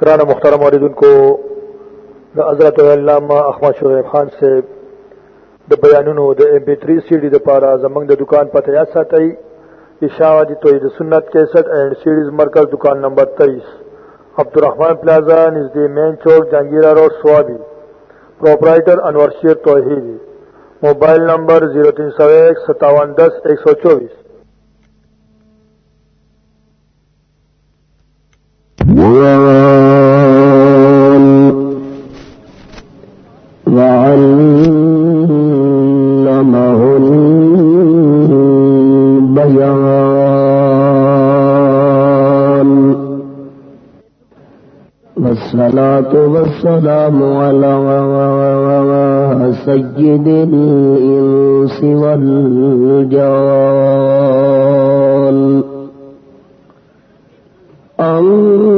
کرانا محترم عوردن کو حضرت علامہ احمد شعیب خان سے د بیانونو د ایم پی 3 سی ڈی د پارا زمنګ د دکان پته یا ساتي اشاعتی توحید سنت 61 اینڈ سیریز مرکز دکان number 23 Abdul Rahman plaza نزدی main chowk, Jahangira road, Swabi. Proprietor Anwar Sher Tauheedi. Mobile number 0301 5710 والصلاة والسلام على سيد الإنس والجان أما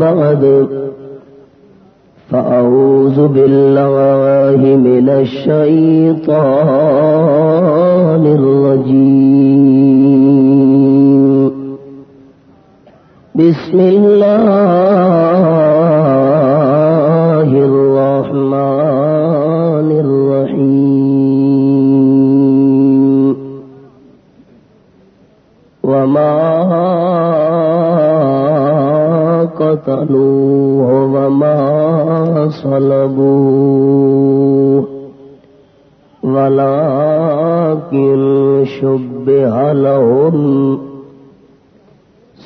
بعد فأعوذ بالله من الشيطان الرجيم. بسم الله الرحمن الرحيم. وما قتلوه وما صلبوه. ولكن شبه لهم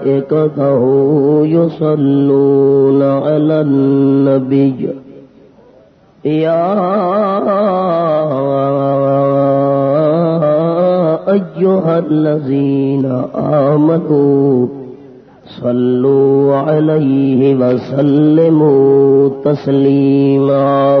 وملائكته يصلون على النبي. يا أيها الذين آمنوا صلوا عليه وسلموا تسليما.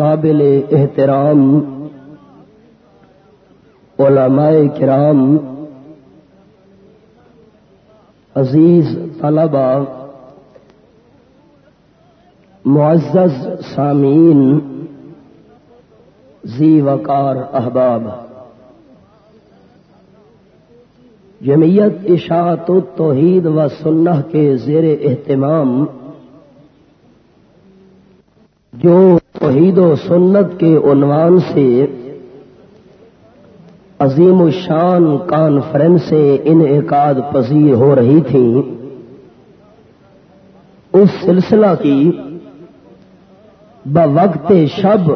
قابل احترام، علماء کرام، عزیز طلبا معزز سامعین زی وقار احباب۔ جمعیت اشاعت توحید و سنہ کے زیر اہتمام، جو توحید و سنت کے عنوان سے عظیم الشان کانفرنسیں انعقاد پذیر ہو رہی تھیں اس سلسلہ کی بوقت شب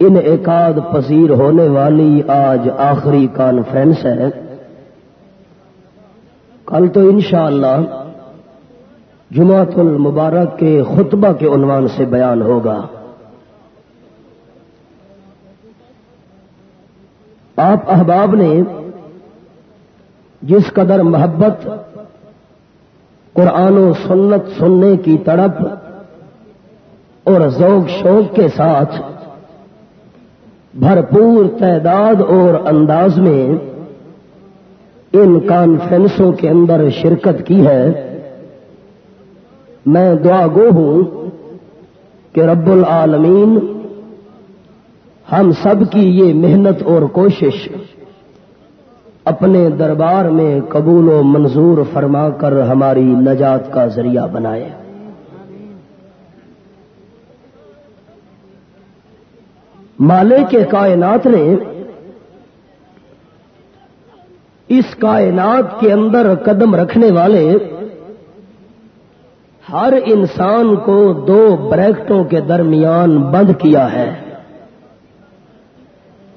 انعقاد پذیر ہونے والی آج آخری کانفرنس ہے۔ کل تو انشاءاللہ اللہ جمعت المبارک کے خطبہ کے عنوان سے بیان ہوگا۔ آپ احباب نے جس قدر محبت قرآن و سنت سننے کی تڑپ اور ذوق شوق کے ساتھ بھرپور تعداد اور انداز میں ان کانفرنسوں کے اندر شرکت کی ہے میں دعا گو ہوں کہ رب العالمین ہم سب کی یہ محنت اور کوشش اپنے دربار میں قبول و منظور فرما کر ہماری نجات کا ذریعہ بنائے۔ مالے کے کائنات نے اس کائنات کے اندر قدم رکھنے والے ہر انسان کو دو بریکٹوں کے درمیان بند کیا ہے۔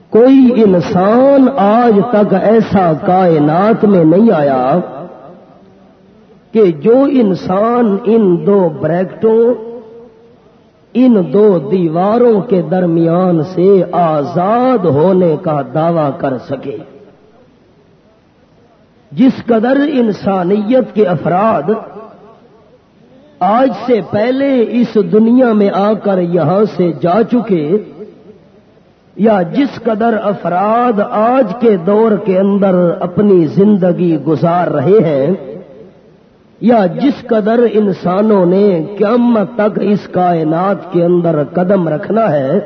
کوئی انسان آج تک ایسا کائنات میں نہیں آیا کہ جو انسان ان دو بریکٹوں، ان دو دیواروں کے درمیان سے آزاد ہونے کا دعوی کر سکے۔ جس قدر انسانیت کے افراد آج سے پہلے اس دنیا میں آ کر یہاں سے جا چکے یا جس قدر افراد آج کے دور کے اندر اپنی زندگی گزار رہے ہیں یا جس قدر انسانوں نے قیامت تک اس کائنات کے اندر قدم رکھنا ہے،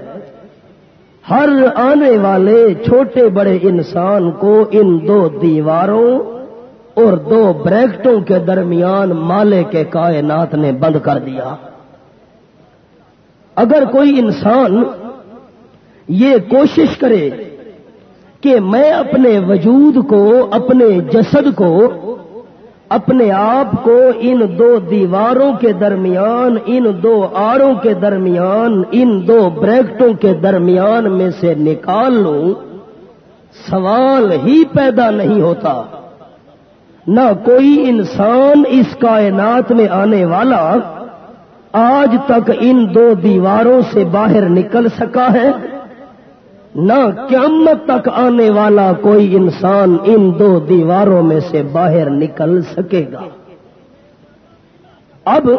ہر آنے والے چھوٹے بڑے انسان کو ان دو دیواروں اور دو بریکٹوں کے درمیان مالے کے کائنات نے بند کر دیا۔ اگر کوئی انسان یہ کوشش کرے کہ میں اپنے وجود کو، اپنے جسد کو، اپنے آپ کو ان دو دیواروں کے درمیان، ان دو آڑوں کے درمیان، ان دو بریکٹوں کے درمیان میں سے نکال لوں، سوال ہی پیدا نہیں ہوتا۔ نہ کوئی انسان اس کائنات میں آنے والا آج تک ان دو دیواروں سے باہر نکل سکا ہے۔ نہ قیامت تک آنے والا کوئی انسان ان دو دیواروں میں سے باہر نکل سکے گا۔ اب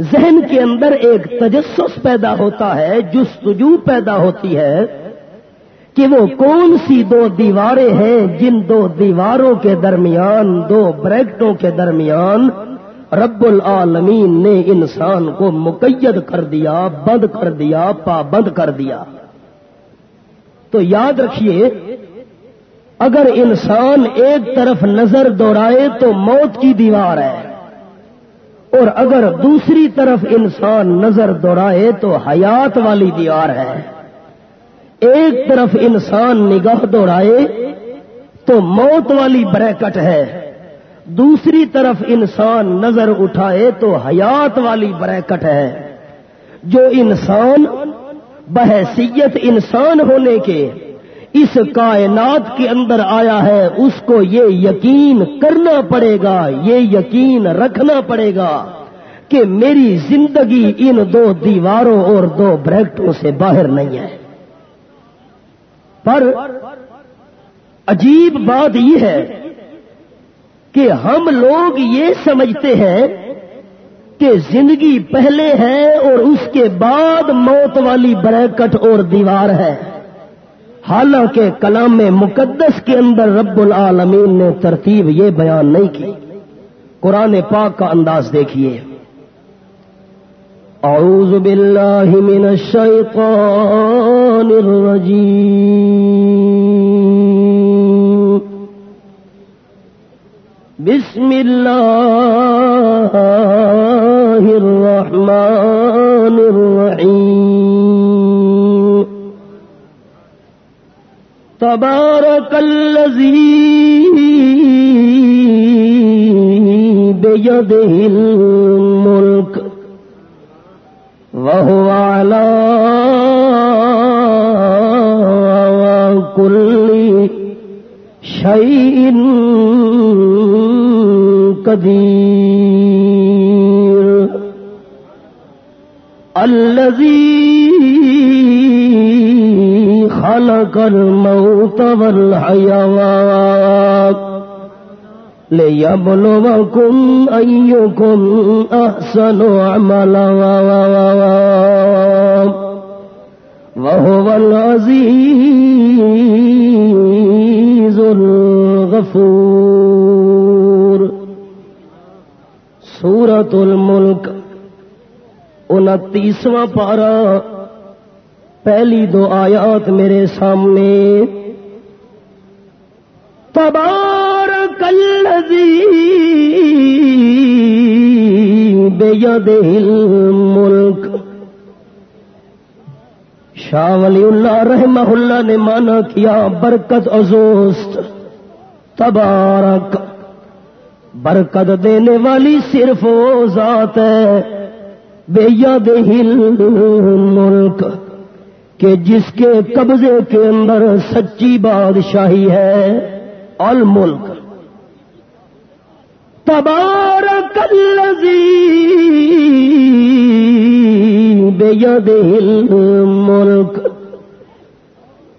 ذہن کے اندر ایک تجسس پیدا ہوتا ہے، جستجو پیدا ہوتی ہے۔ کہ وہ کون سی دو دیواریں ہیں جن دو دیواروں کے درمیان، دو بریکٹوں کے درمیان رب العالمین نے انسان کو مقید کر دیا، بند کر دیا، پابند کر دیا۔ تو یاد رکھیے، اگر انسان ایک طرف نظر دوڑائے تو موت کی دیوار ہے، اور اگر دوسری طرف انسان نظر دوڑائے تو حیات والی دیوار ہے۔ ایک طرف انسان نگاہ دوڑائے تو موت والی بریکٹ ہے، دوسری طرف انسان نظر اٹھائے تو حیات والی بریکٹ ہے۔ جو انسان بحثیت انسان ہونے کے اس کائنات کے اندر آیا ہے، اس کو یہ یقین کرنا پڑے گا، یہ یقین رکھنا پڑے گا کہ میری زندگی ان دو دیواروں اور دو بریکٹوں سے باہر نہیں ہے۔ پر عجیب بات یہ ہے کہ ہم لوگ یہ سمجھتے ہیں کہ زندگی پہلے ہے اور اس کے بعد موت والی بریکٹ اور دیوار ہے۔ حالانکہ کلام مقدس کے اندر رب العالمین نے ترتیب یہ بیان نہیں کی۔ قرآن پاک کا انداز دیکھیے۔ اعوذ باللہ من الشیطان الرجیم بسم اللہ الرحمن الرحيم. تبارك الذي بيده الملك وهو على كل شيء قدير الذي خلق الموت والحيوان ليبلوكم أيكم أحسن عملا. وهو العزيز الغفور. سورت الملک، انتیسواں پارا پہلی دو آیات میرے سامنے. تبار کلزی بے ملک شاہ ولی اللہ رحمہ اللہ نے مانا کیا برکت ازوست تبارک۔ برکت دینے والی صرف وہ ذات ہے۔ بے یاد ملک۔ کہ جس کے قبضے کے اندر سچی بادشاہی ہے۔ الملک تبارک بے یاد ملک۔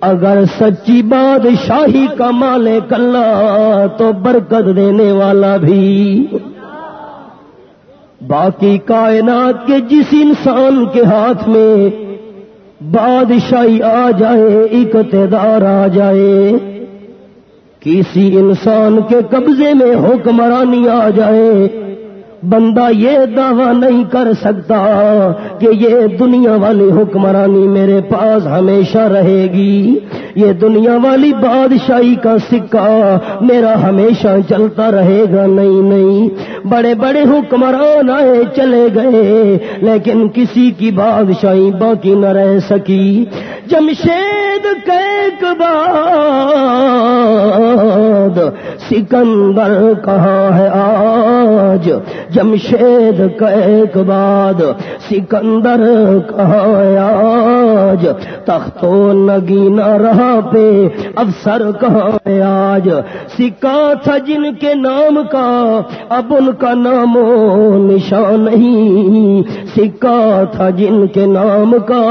اگر سچی بادشاہی کا مالک اللہ تو برکت دینے والا بھی۔ باقی کائنات کے جس انسان کے ہاتھ میں بادشاہی آ جائے، اقتدار آ جائے، کسی انسان کے قبضے میں حکمرانی آ جائے، بندہ یہ دعویٰ نہیں کر سکتا کہ یہ دنیا والی حکمرانی میرے پاس ہمیشہ رہے گی۔ یہ دنیا والی بادشاہی کا سکہ میرا ہمیشہ چلتا رہے گا۔ نہیں نہیں۔ بڑے بڑے حکمران آئے چلے گئے، لیکن کسی کی بادشاہی باقی نہ رہ سکی۔ جمشید کیک بعد سکندر کہاں ہے آج؟ جمشید کیک بعد سکندر کہاں ہے آج تخت و نگینا رہا پہ، افسر کہاں ہے آج؟ سکا تھا جن کے نام کا، اب ان کا نام و نشان نہیں۔ سکا تھا جن کے نام کا،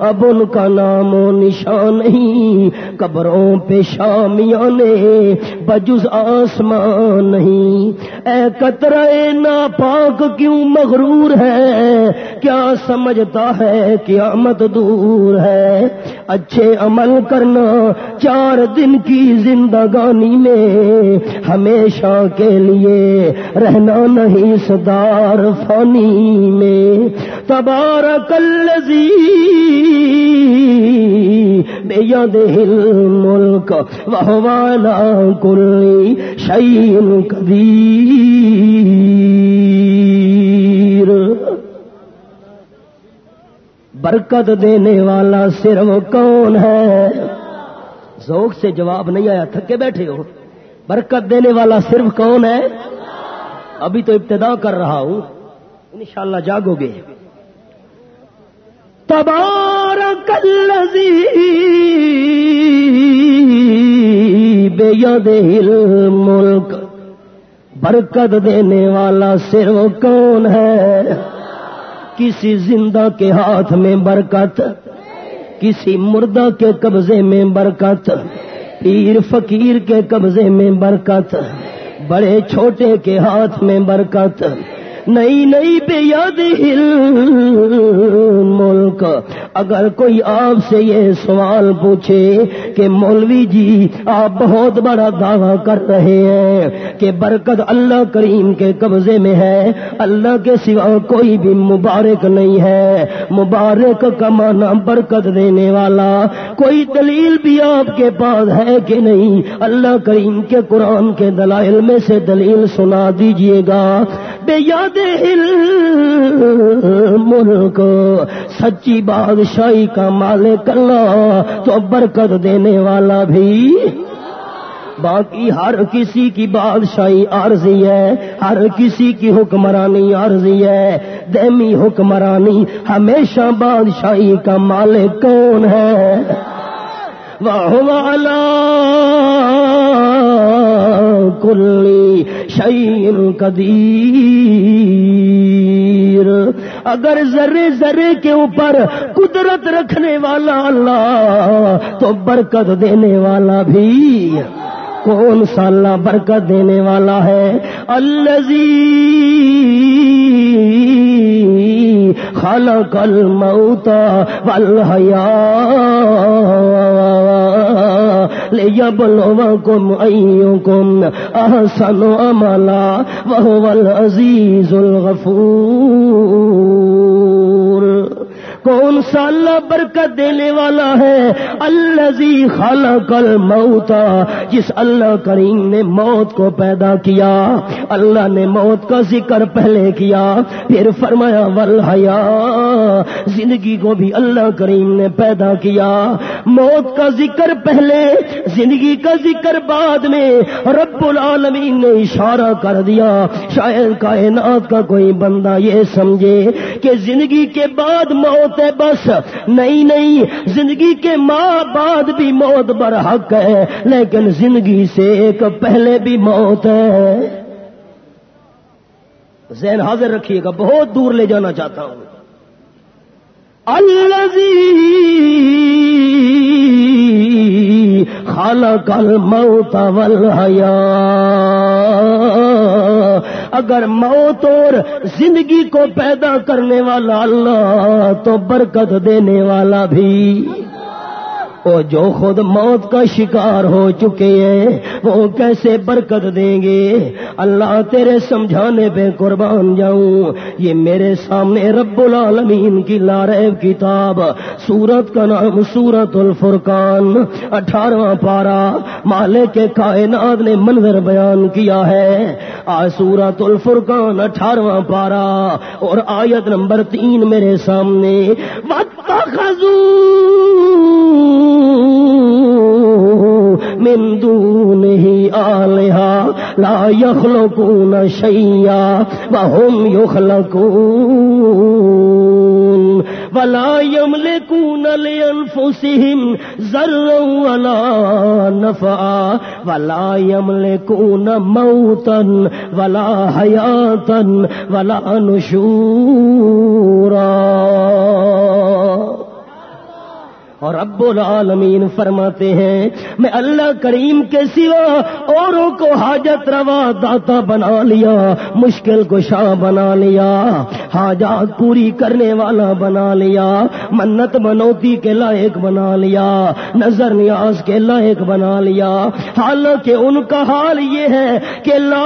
اب ان کا نام و نشان نہیں۔ قبروں پہ شامیاں نے بجز آسمان نہیں۔ اے قطرے ناپاک کیوں مغرور ہے؟ کیا سمجھتا ہے قیامت دور ہے۔ اچھے عمل کرنا چار دن کی زندگانی میں ہمیشہ کے لیے رہنا نہیں صدار فانی میں۔ تبارک الذی بے یاد ملک وہ والا کل شعین کبیر برکت دینے والا صرف کون ہے؟ ذوق سے جواب نہیں آیا، تھکے بیٹھے ہو۔ برکت دینے والا صرف کون ہے؟ ابھی تو ابتدا کر رہا ہوں۔ انشاءاللہ جاگو گے۔ تبارک بے ید ملک برکت دینے والا صرف کون ہے؟ کسی زندہ کے ہاتھ میں برکت، کسی مردہ کے قبضے میں برکت، پیر فقیر کے قبضے میں برکت، بڑے چھوٹے کے ہاتھ میں برکت نئی نئی بے یاد ہل ملک۔ اگر کوئی آپ سے یہ سوال پوچھے کہ مولوی جی آپ بہت بڑا دعویٰ کر رہے ہیں کہ برکت اللہ کریم کے قبضے میں ہے، اللہ کے سوا کوئی بھی مبارک نہیں ہے۔ مبارک کا برکت دینے والا۔ کوئی دلیل بھی آپ کے پاس ہے کہ نہیں؟ اللہ کریم کے قرآن کے دلائل میں سے دلیل سنا دیجیے گا۔ بے یاد ملک، سچی بادشاہی کا مالک اللہ تو برکت دینے والا بھی۔ باقی ہر کسی کی بادشاہی عارضی ہے، ہر کسی کی حکمرانی عارضی ہے۔ دہمی حکمرانی، ہمیشہ بادشاہی کا مالک کون ہے؟ والا کلی شعین قدیر اگر ذرے ذرے کے اوپر قدرت رکھنے والا اللہ تو برکت دینے والا بھی کون سا اللہ برکت دینے والا ہے؟ الزی خلق الموت والحياة ليبلوكم أيكم أحسن أملا وهو العزيز الغفور کون سا اللہ برکت دینے والا ہے؟ اللہ خالہ کل موتا جس اللہ کریم نے موت کو پیدا کیا۔ اللہ نے موت کا ذکر پہلے کیا، پھر فرمایا ول حیا زندگی کو بھی اللہ کریم نے پیدا کیا۔ موت کا ذکر پہلے، زندگی کا ذکر بعد میں۔ رب العالمین نے اشارہ کر دیا۔ شاید کائنات کا کوئی بندہ یہ سمجھے کہ زندگی کے بعد موت ہے بس۔ نہیں نہیں، زندگی کے ماں بعد بھی موت برحق ہے، لیکن زندگی سے ایک پہلے بھی موت ہے۔ ذہن حاضر رکھیے گا، بہت دور لے جانا چاہتا ہوں۔ خالہ کل موت حیا اگر موت اور زندگی کو پیدا کرنے والا اللہ تو برکت دینے والا بھی۔ وہ جو خود موت کا شکار ہو چکے ہیں، وہ کیسے برکت دیں گے؟ اللہ تیرے سمجھانے پہ قربان جاؤں۔ یہ میرے سامنے رب العالمین کی لارب کتاب، سورت کا نام سورت الفرقان۔ اٹھارہواں پارا مالے کے کائنات نے منظر بیان کیا ہے۔ آج سورت الفرقان اٹھارہواں پارا اور آیت نمبر تین میرے سامنے وقت من دونه آلها لا يخلقون شيئا وهم يخلقون ولا يملكون لأنفسهم ذرا ولا نفعا۔ ولا يملكون موتا ولا حياة ولا نشورا۔ اور رب العالمین فرماتے ہیں، میں اللہ کریم کے سوا اوروں کو حاجت روا داتا بنا لیا، مشکل کو شاہ بنا لیا، حاجات پوری کرنے والا بنا لیا، منت منوتی کے لائق بنا لیا، نظر نیاز کے لائق بنا لیا۔ حالانکہ ان کا حال یہ ہے کہ لا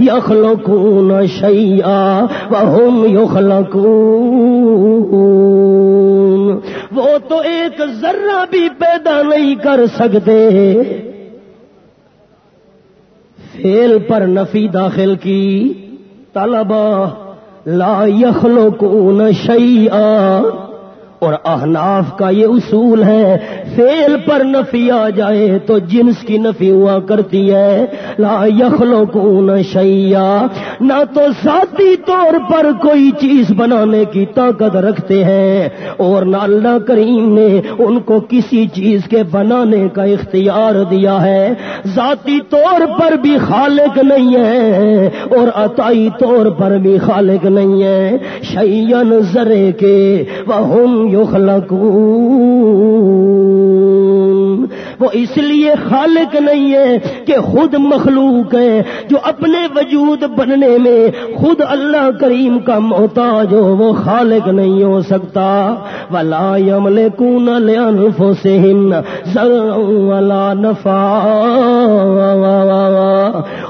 یخلقون شیئا وهم یخلقون۔ وہ تو ایک ذرہ بھی پیدا نہیں کر سکتے۔ فیل پر نفی داخل کی۔ طلبا لا یخلقون شیئا۔ اور احناف کا یہ اصول ہے فیل پر نفی آ جائے تو جنس کی نفی ہوا کرتی ہے۔ لا یخلو کون شیا نہ تو ذاتی طور پر کوئی چیز بنانے کی طاقت رکھتے ہیں۔ اور نہ اللہ کریم نے ان کو کسی چیز کے بنانے کا اختیار دیا ہے۔ ذاتی طور پر بھی خالق نہیں ہے اور عطائی طور پر بھی خالق نہیں ہے۔ شیئن ذرے کے وہ يخلقون وہ اس لیے خالق نہیں ہے کہ خود مخلوق ہے، جو اپنے وجود بننے میں خود اللہ کریم کا محتاج ہو، وہ خالق نہیں ہو سکتا۔ ولا یمل کون لفو سے ولا نفا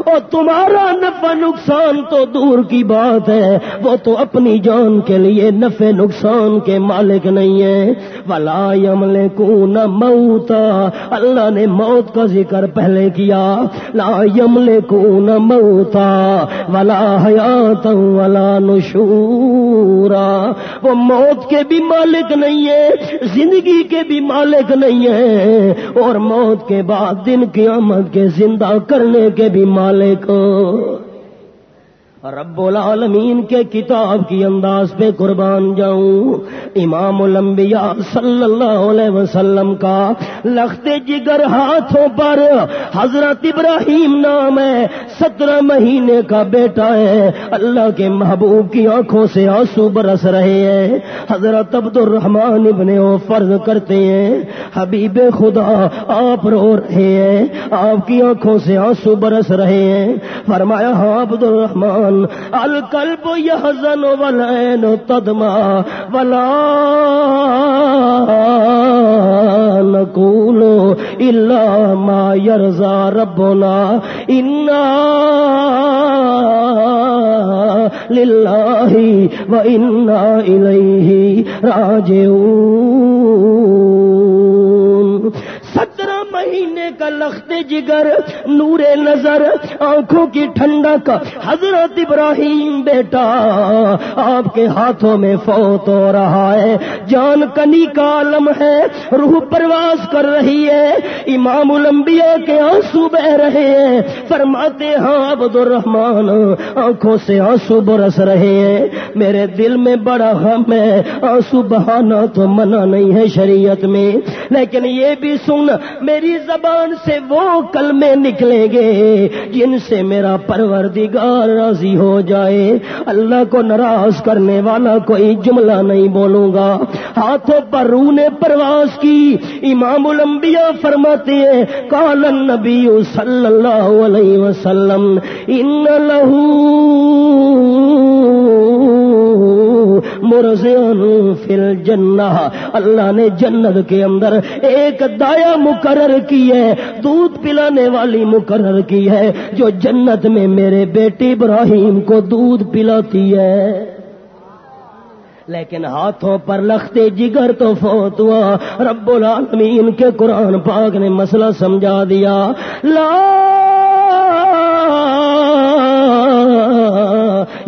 اور تمہارا نفع نقصان تو دور کی بات ہے، وہ تو اپنی جان کے لیے نفع نقصان کے مالک نہیں ہے۔ ولا یمل کون موتا اللہ نے موت کا ذکر پہلے کیا۔ لا یمل کون موتا ولا حیات ولا نشورا۔ وہ موت کے بھی مالک نہیں ہے، زندگی کے بھی مالک نہیں ہے۔ اور موت کے بعد دن قیامت کے زندہ کرنے کے بھی مالک۔ رب العالمین کے کتاب کی انداز پہ قربان جاؤں۔ امام الانبیاء صلی اللہ علیہ وسلم کا لخت جگر ہاتھوں پر حضرت ابراہیم نام ہے۔ سترہ مہینے کا بیٹا ہے۔ اللہ کے محبوب کی آنکھوں سے آنسو برس رہے ہیں۔ حضرت عبد الرحمان ابن او فرض کرتے ہیں۔ حبیب خدا، آپ رو رہے ہیں۔ آپ کی آنکھوں سے آنسو برس رہے ہیں۔ فرمایا ہاں عبد الرحمان رحمان القلب يحزن والعين تدمع، ولا نقول إلا ما يرضى ربنا. إنا لله وإنا إليه راجعون. مہینے کا لخت جگر، نور نظر، آنکھوں کی ٹھنڈک۔ حضرت ابراہیم بیٹا، آپ کے ہاتھوں میں فوت ہو رہا ہے۔ جان کنی کا عالم ہے، روح پرواز کر رہی ہے۔ امام الانبیاء کے آنسو بہ رہے ہیں۔ فرماتے ہاں عبد الرحمان آنکھوں سے آنسو برس رہے ہیں۔ میرے دل میں بڑا غم ہے۔ آنسو بہانا تو منع نہیں ہے شریعت میں۔ لیکن یہ بھی سن، میری زبان سے وہ کلمے نکلیں گے جن سے میرا پروردگار راضی ہو جائے۔ اللہ کو ناراض کرنے والا کوئی جملہ نہیں بولوں گا۔ ہاتھوں پر روح نے پرواز کی۔ امام الانبیاء فرماتے ہیں کال نبی صلی اللہ علیہ وسلم، ان لہو مرزن فل جنہ اللہ نے جنت کے اندر ایک دایا مقرر کی ہے، دودھ پلانے والی مقرر کی ہے، جو جنت میں میرے بیٹے ابراہیم کو دودھ پلاتی ہے۔ لیکن ہاتھوں پر لختے جگر تو فوت ہوا۔ رب العالمین کے قرآن پاک نے مسئلہ سمجھا دیا۔ لا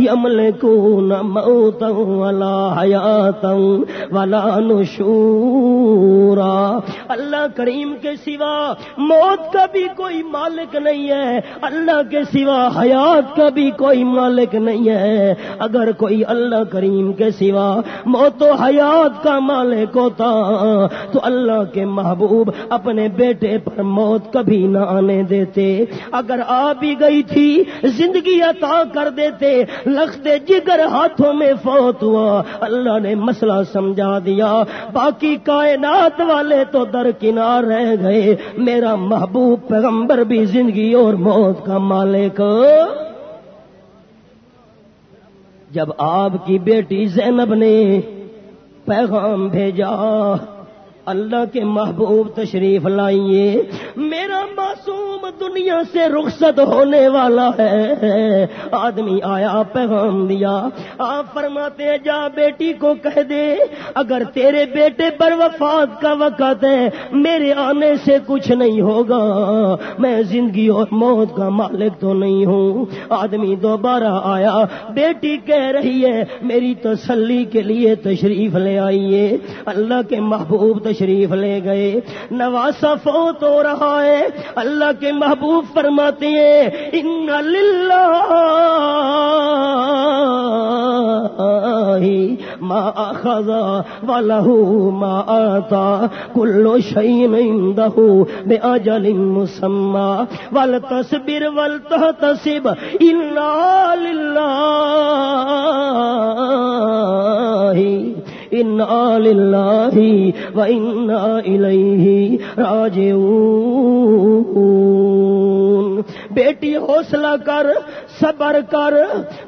یملکون موتا ولا حیاتا ولا نشورا۔ اللہ کریم کے سوا موت کا بھی کوئی مالک نہیں ہے، اللہ کے سوا حیات کا بھی کوئی مالک نہیں ہے۔ اگر کوئی اللہ کریم کے سوا موت و حیات کا مالک ہوتا تو اللہ کے محبوب اپنے بیٹے پر موت کبھی نہ آنے دیتے۔ اگر آ بھی گئی تھی، زندگی عطا کر دیتے لخت جگر ہاتھوں میں فوت ہوا۔ اللہ نے مسئلہ سمجھا دیا۔ باقی کائنات والے تو درکنار رہ گئے۔ میرا محبوب پیغمبر بھی زندگی اور موت کا مالک۔ جب آپ کی بیٹی زینب نے پیغام بھیجا اللہ کے محبوب تشریف لائیے۔ میرا معصوم دنیا سے رخصت ہونے والا ہے۔ آدمی آیا پیغام دیا۔ آپ فرماتے جا بیٹی کو کہہ دے، اگر تیرے بیٹے پر وفات کا وقت ہے، میرے آنے سے کچھ نہیں ہوگا۔ میں زندگی اور موت کا مالک تو نہیں ہوں۔ آدمی دوبارہ آیا، بیٹی کہہ رہی ہے، میری تسلی کے لیے تشریف لے آئیے۔ اللہ کے محبوب تشریف تشریف لے گئے۔ نواسا فوت ہو رہا ہے۔ اللہ کے محبوب فرماتے ہیں، ان ما خزا ولہ ما آتا کلو شعین بے اجل مسما ول تصبر ول تصب اللہ انا للہ و انا الیہ راجعون. بیٹی حوصلہ کر، صبر کر،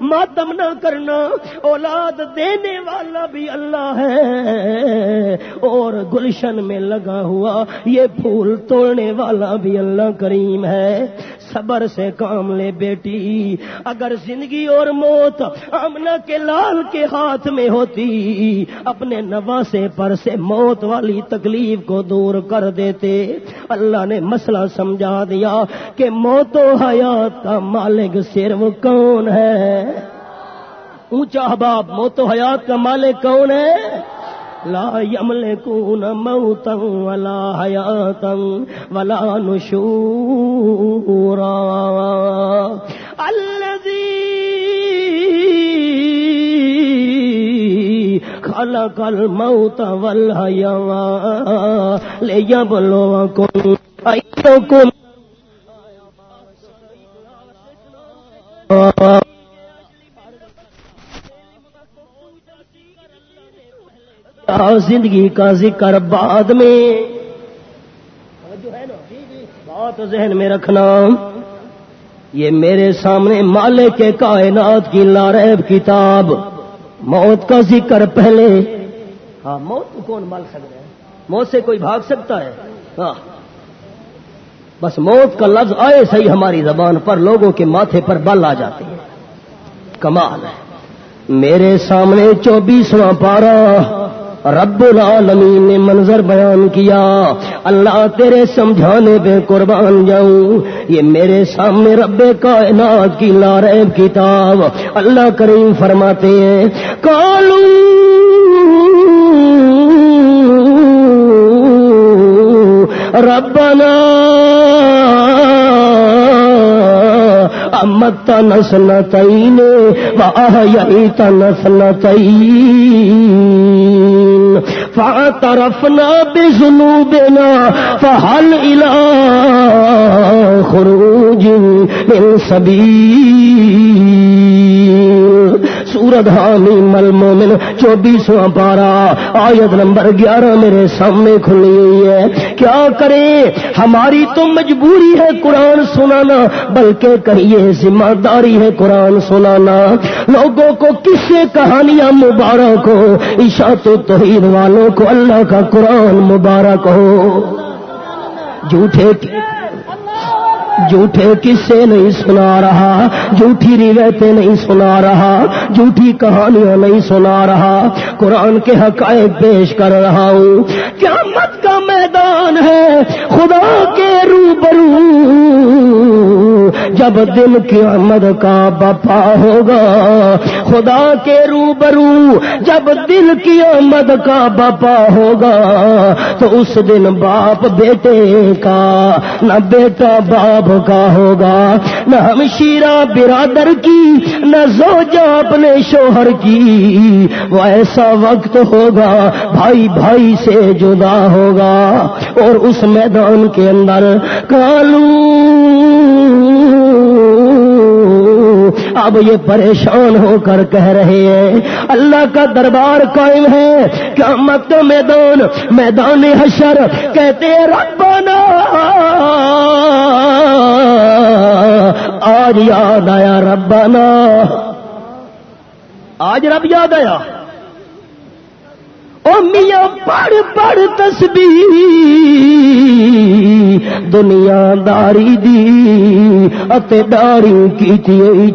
ماتم نہ کرنا، اولاد دینے والا بھی اللہ ہے۔ اور گلشن میں لگا ہوا، یہ پھول توڑنے والا بھی اللہ کریم ہے۔ صبر سے کام لے بیٹی۔ اگر زندگی اور موت آمنا کے لال کے ہاتھ میں ہوتی، اپنے نواسے پر سے موت والی تکلیف کو دور کر دیتے۔ اللہ نے مسئلہ سمجھا دیا کہ موت و حیات کا مالک صرف کون ہے؟ اونچا حباب موت و حیات کا مالک کون ہے؟ لا يملكون موتا ولا حياتا ولا نشورا۔ الذي خلق الموت والحياة ليبلوكم أيكم زندگی کا ذکر بعد میں۔ جو ہے نا بات ذہن میں رکھنا۔ یہ میرے سامنے مالک کے کائنات کی لارب کتاب۔ موت کا ذکر پہلے۔ ہاں موت کو کون مال سکتا ہے؟ موت سے کوئی بھاگ سکتا ہے؟ ہاں۔ بس موت کا لفظ آئے صحیح ہماری زبان پر لوگوں کے ماتھے پر بل آ جاتے ہیں۔ کمال ہے۔ میرے سامنے چوبیسواں پارا رب العالمین نے منظر بیان کیا۔ اللہ تیرے سمجھانے پہ قربان جاؤں۔ یہ میرے سامنے رب کائنات کی لارب کتاب اللہ کریم فرماتے ہیں۔ کالو ربنا امت نسل تین واہ نسل تین فاعترفنا بذنوبنا فهل الى خروج من سبيل سورت حامی مل مومن چوبیسواں پارا آیت نمبر گیارہ میرے سامنے کھلی ہوئی ہے۔ کیا کریں؟ ہماری تو مجبوری ہے قرآن سنانا، بلکہ کہیے ذمہ داری ہے قرآن سنانا۔ لوگوں کو کس سے کہانیاں مبارک ہو؟ عشا تو توحید والوں کو اللہ کا قرآن مبارک ہو۔ جھوٹے جھوٹے قصے نہیں سنا رہا، جھوٹی روایتیں نہیں سنا رہا، جھوٹی کہانیاں نہیں سنا رہا۔ قرآن کے حقائق پیش کر رہا ہوں۔ کیا مت کا میدان ہے، خدا کے روبرو۔ جب دل کی آمد کا بپا ہوگا، خدا کے روبرو۔ جب دل کی آمد کا بپا ہوگا، تو اس دن باپ بیٹے کا، نہ بیٹا باپ کا ہوگا، نہ ہم شیرا برادر کی، نہ زوجہ اپنے شوہر کی۔ وہ ایسا وقت ہوگا، بھائی بھائی سے جدا ہوگا۔ اور اس میدان کے اندر کالو اب یہ پریشان ہو کر کہہ رہے ہیں، اللہ کا دربار قائم ہے کیا مت میدان میدان حشر، کہتے ہیں، ربنا، آج یاد آیا ربنا۔ آج رب یاد آیا۔ او میاں پڑھ پڑھ تسبیح دنیا داری دی اتے داری کی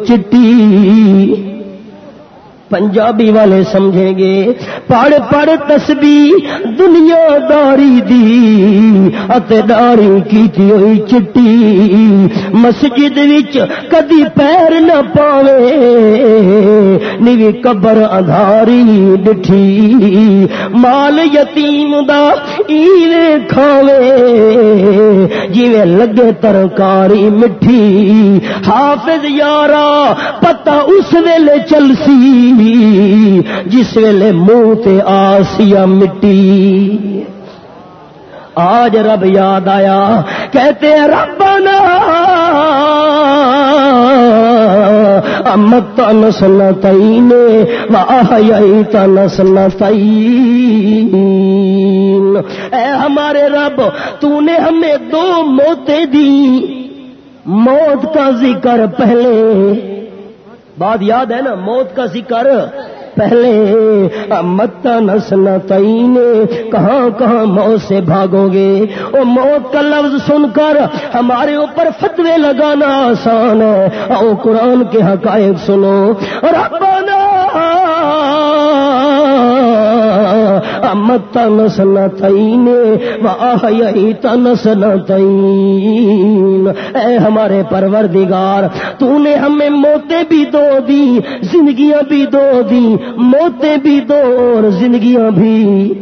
چٹی۔ پنجابی والے سمجھیں گے، پڑھ پڑھ تسبی دنیا داری دی، اتے داری کی ہوئی چٹی، مسجد وچ کدی پیر نہ پاوے نیوی قبر ادھاری ڈٹھی، مال یتیم دا ایوے کھاوے جیوے لگے ترکاری مٹھی، حافظ یارا پتہ اس ویلے چلسی جس ویلے منہ تے آسیا مٹی۔ آج رب یاد آیا، کہتے ہیں ربنا، امت نسل تین واہیت نسل تین اے ہمارے رب تو نے ہمیں دو موتیں دی موت کا ذکر پہلے۔ بات یاد ہے نا، موت کا ذکر۔ پہلے مت نسنا تین کہاں کہاں موت سے بھاگو گے۔ وہ موت کا لفظ سن کر ہمارے اوپر فتوے لگانا آسان ہے۔ او قرآن کے حقائق سنو۔ ربنا امت نسل تین واہیت اے ہمارے پروردگار، تو نے ہمیں موتیں بھی دو دی، زندگیاں بھی دو دی، موتیں بھی دو اور زندگیاں بھی۔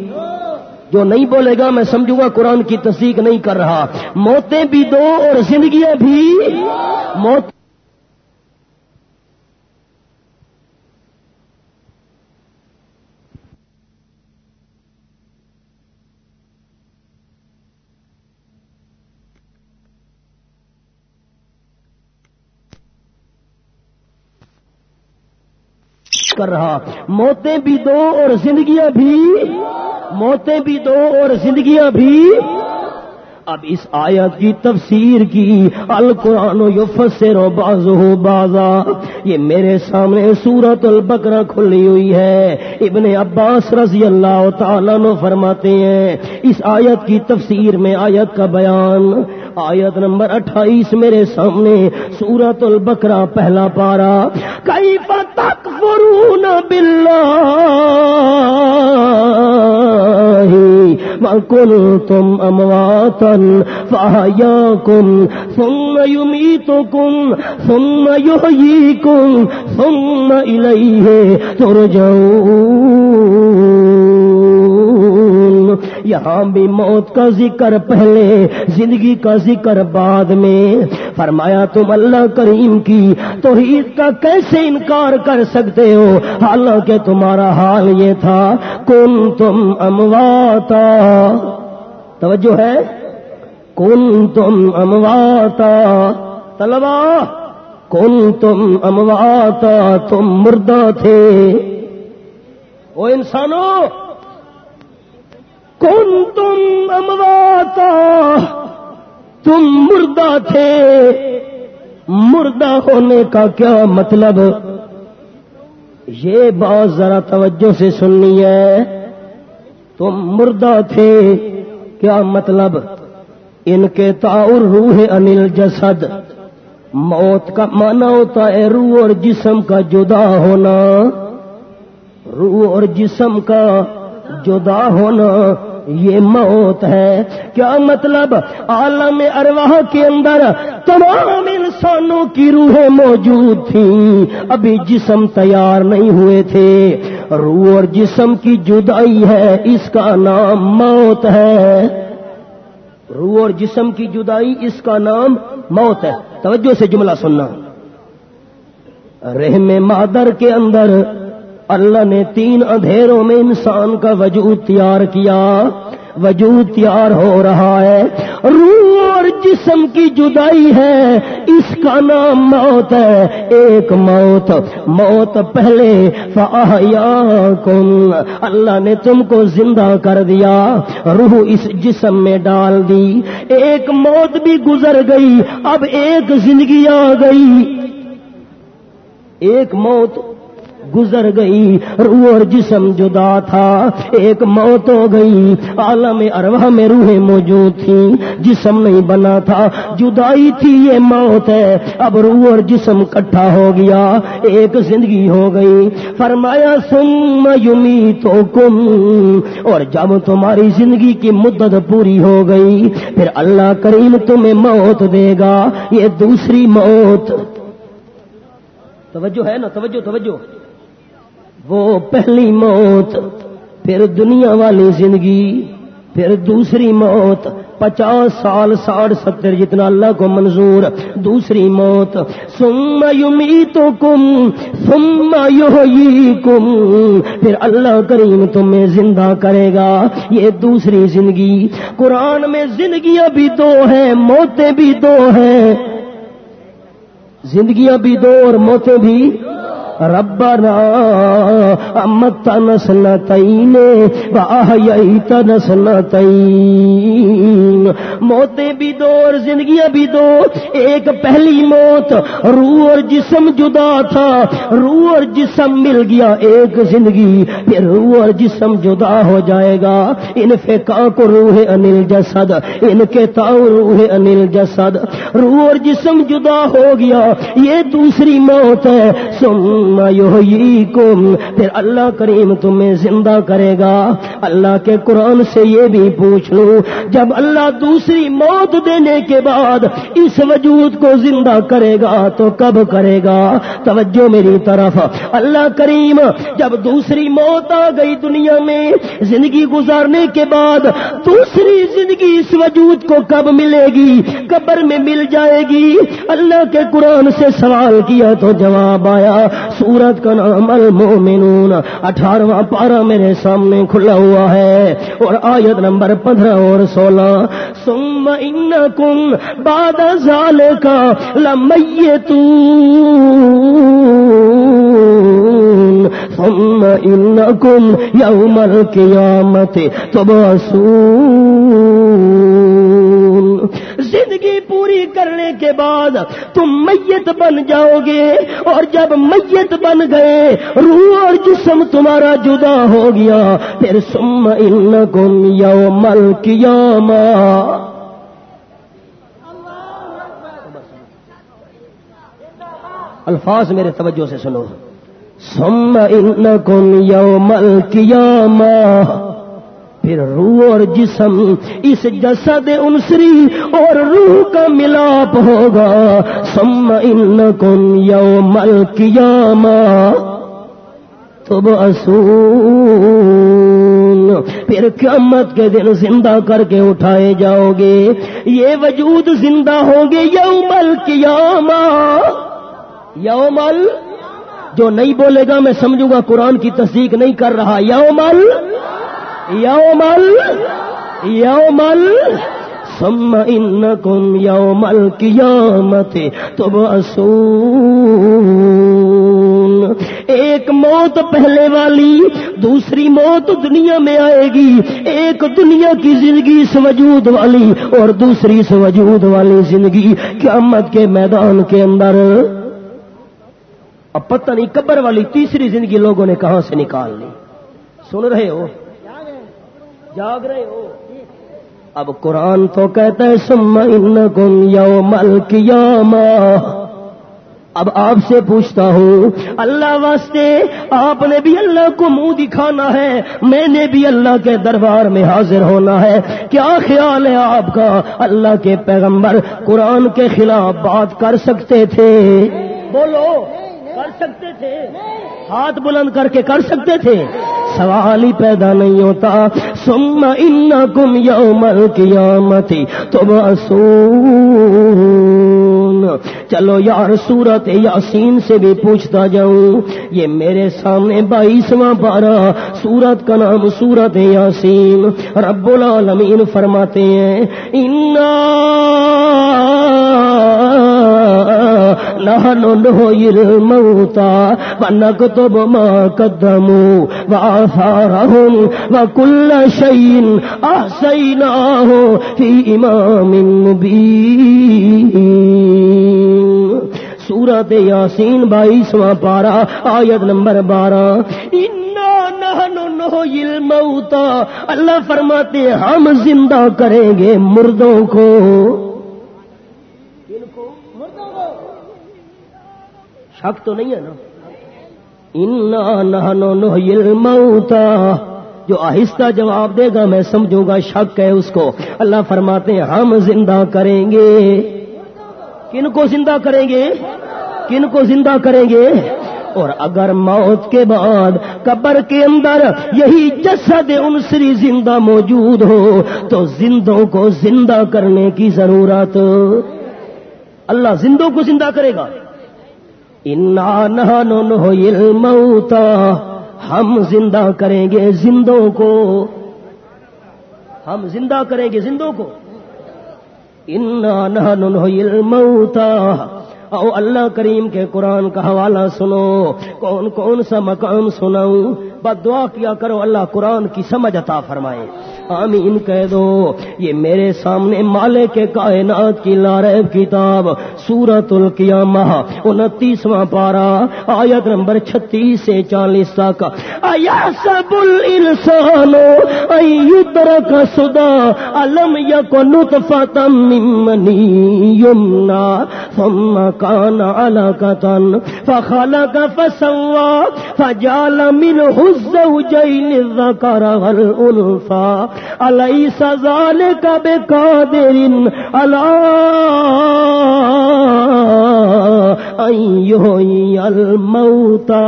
جو نہیں بولے گا، میں سمجھوں گا قرآن کی تصدیق نہیں کر رہا۔ موتیں بھی دو اور زندگیاں بھی۔ موت کر رہا۔ موتیں بھی دو اور زندگیاں بھی۔ موتیں بھی دو اور زندگیاں بھی۔ اب اس آیت کی تفسیر کی۔ القرآن یفسر و ہو بازا یہ میرے سامنے سورت البقرہ کھلی ہوئی ہے۔ ابن عباس رضی اللہ تعالیٰ نو فرماتے ہیں، اس آیت کی تفسیر میں آیت کا بیان۔ آیت نمبر اٹھائیس میرے سامنے سورت البقرہ پہلا پارا کئی تک فرون بلا کل تم امواتن فایا کن سم یومی تو کن سم یوہی کن سم الہی تر یہاں بھی موت کا ذکر پہلے، زندگی کا ذکر بعد میں۔ فرمایا، تم اللہ کریم کی توحید کا کیسے انکار کر سکتے ہو؟ حالانکہ تمہارا حال یہ تھا کن تم امواتا۔ توجہ ہے؟ کن تم امواتا۔ طلبا کن تم امواتا، تم مردہ تھے۔ وہ انسانوں کن تم امواتا تم مردہ تھے. مردہ ہونے کا کیا مطلب؟ یہ بات ذرا توجہ سے سننی ہے. تم مردہ تھے. کیا مطلب؟ ان کے تعور روح انل جسد. موت کا مانا ہوتا ہے روح اور جسم کا جدا ہونا. روح اور جسم کا جدا ہونا یہ موت ہے۔ کیا مطلب؟ عالم ارواح کے اندر تمام انسانوں کی روحیں موجود تھیں۔ ابھی جسم تیار نہیں ہوئے تھے۔ روح اور جسم کی جدائی ہے، اس کا نام موت ہے۔ روح اور جسم کی جدائی، اس کا نام موت ہے۔ توجہ سے جملہ سننا۔ رحم مادر کے اندر اللہ نے تین اندھیروں میں انسان کا وجود تیار کیا۔ وجود تیار ہو رہا ہے۔ روح اور جسم کی جدائی ہے۔ اس کا نام موت ہے۔ ایک موت۔ موت پہلے۔ کن اللہ نے تم کو زندہ کر دیا۔ روح اس جسم میں ڈال دی۔ ایک موت بھی گزر گئی۔ اب ایک زندگی آ گئی۔ ایک موت گزر گئی، روح اور جسم جدا تھا۔ ایک موت ہو گئی۔ عالم ارواح میں روحیں موجود تھی جسم نہیں بنا تھا۔ جدائی تھی یہ موت۔ ہے اب روح اور جسم کٹھا ہو گیا۔ ایک زندگی ہو گئی۔ فرمایا، سم یومی تو کم اور جب تمہاری زندگی کی مدت پوری ہو گئی، پھر اللہ کریم تمہیں موت دے گا۔ یہ دوسری موت۔ توجہ ہے نا؟ توجہ توجہ۔ وہ پہلی موت، پھر دنیا والی زندگی، پھر دوسری موت، پچاس سال، ساٹھ، ستر جتنا اللہ کو منظور، دوسری موت۔ سم تو کم سم کم پھر اللہ کریم تمہیں زندہ کرے گا۔ یہ دوسری زندگی۔ قرآن میں زندگیاں بھی دو ہیں، موتیں بھی دو ہیں۔ زندگیاں بھی دو اور موتیں بھی ربنا امت نسل تین واحیت نسل موتیں بھی دو اور زندگیاں بھی دو. ایک پہلی موت روح اور جسم جدا تھا. روح اور جسم مل گیا ایک زندگی. پھر روح اور جسم جدا ہو جائے گا. ان فکا کو روح انل جسد. ان کے تاؤ روح انل جسد. روح اور جسم جدا ہو گیا. یہ دوسری موت ہے. سم پھر اللہ کریم تمہیں زندہ کرے گا۔ اللہ کے قرآن سے یہ بھی پوچھ لوں، جب اللہ دوسری موت دینے کے بعد اس وجود کو زندہ کرے گا تو کب کرے گا؟ توجہ میری طرف۔ اللہ کریم، جب دوسری موت آ گئی دنیا میں زندگی گزارنے کے بعد، دوسری زندگی اس وجود کو کب ملے گی؟ قبر میں مل جائے گی۔ اللہ کے قرآن سے سوال کیا تو جواب آیا سورت کا نام المومنون اٹھارہواں پارا میرے سامنے کھلا ہوا ہے اور آیت نمبر پندرہ اور سولہ۔ سم ان کن باد زال کا لمبے سم ان کن زندگی پوری کرنے کے بعد تم میت بن جاؤ گے اور جب میت بن گئے، روح اور جسم تمہارا جدا ہو گیا۔ پھر سم ان گم یو مل کیا الفاظ میرے توجہ سے سنو۔ سم ان کم یو مل کیا پھر روح اور جسم اس جسد انسری اور روح کا ملاپ ہوگا۔ سم ان کم یو مل کیا تب اصول پھر قیامت کے دن زندہ کر کے اٹھائے جاؤ گے۔ یہ وجود زندہ ہوں گے یوم القیامہ یومل جو نہیں بولے گا، میں سمجھوں گا قرآن کی تصدیق نہیں کر رہا۔ یومل یومل یومل سم ان کم یومل قیامت تب ایک موت پہلے والی، دوسری موت دنیا میں آئے گی۔ ایک دنیا کی زندگی اس وجود والی اور دوسری اس وجود والی زندگی قیامت کے میدان کے اندر۔ اب پتہ نہیں قبر والی تیسری زندگی لوگوں نے کہاں سے نکال لی۔ سن رہے ہو؟ جاگ رہے ہو؟ اب قرآن تو کہتا ہے سم ان گم یو مل اب آپ سے پوچھتا ہوں اللہ واسطے آپ نے بھی اللہ کو منہ دکھانا ہے میں نے بھی اللہ کے دربار میں حاضر ہونا ہے۔ کیا خیال ہے آپ کا؟ اللہ کے پیغمبر قرآن کے خلاف بات کر سکتے تھے۔ بولو۔ کر سکتے تھے۔ ہاتھ بلند کر کے کر سکتے تھے۔ سوال ہی پیدا نہیں ہوتا۔ سم ان کم یوم قیامتی تو چلو یار، سورت یاسین سے بھی پوچھتا جاؤں۔ یہ میرے سامنے بائیسواں پارا سورت کا نام سورت یاسین۔ رب العالمین فرماتے ہیں، انا نحن نحيي الموتى ونكتب ما قدموا وآثارهم وكل شيء أحسيناه في إمام مبين سورت یاسین بائیسواں پارا آیت نمبر بارہ۔ موتا اللہ فرماتے ہم زندہ کریں گے مردوں کو۔ شک تو نہیں ہے نا؟ موتا جو آہستہ جواب دے گا میں سمجھوں گا، شک ہے اس کو۔ اللہ فرماتے ہیں، ہم زندہ کریں گے۔ کن کو زندہ کریں گے؟ کن کو زندہ کریں گے؟ اور اگر موت کے بعد قبر کے اندر یہی جسد انسری زندہ موجود ہو، تو زندوں کو زندہ کرنے کی ضرورت۔ اللہ زندوں کو زندہ کرے گا۔ موتا ہم زندہ کریں گے زندوں کو۔ ہم زندہ کریں گے زندوں کو۔ موتا او اللہ کریم کے قرآن کا حوالہ سنو۔ کون کون سا مقام سناؤں۔ بد دعا کیا کرو۔ اللہ قرآن کی سمجھ عطا فرمائے۔ آمین کہہ دو۔ یہ میرے سامنے مالے کے کائنات کی لارب کتاب سورت القیامہ انتیسواں پارا، آیت نمبر چھتیس سے چالیس تک۔ آیا سب الانسان ایترک سدا علم یک نطفتا ممنی یمنا ثم کان علقتا فخلق فسوا فجال منه الزوجين الذكر والأنثى علیہ سزال کا بے قادر اللہ الموتا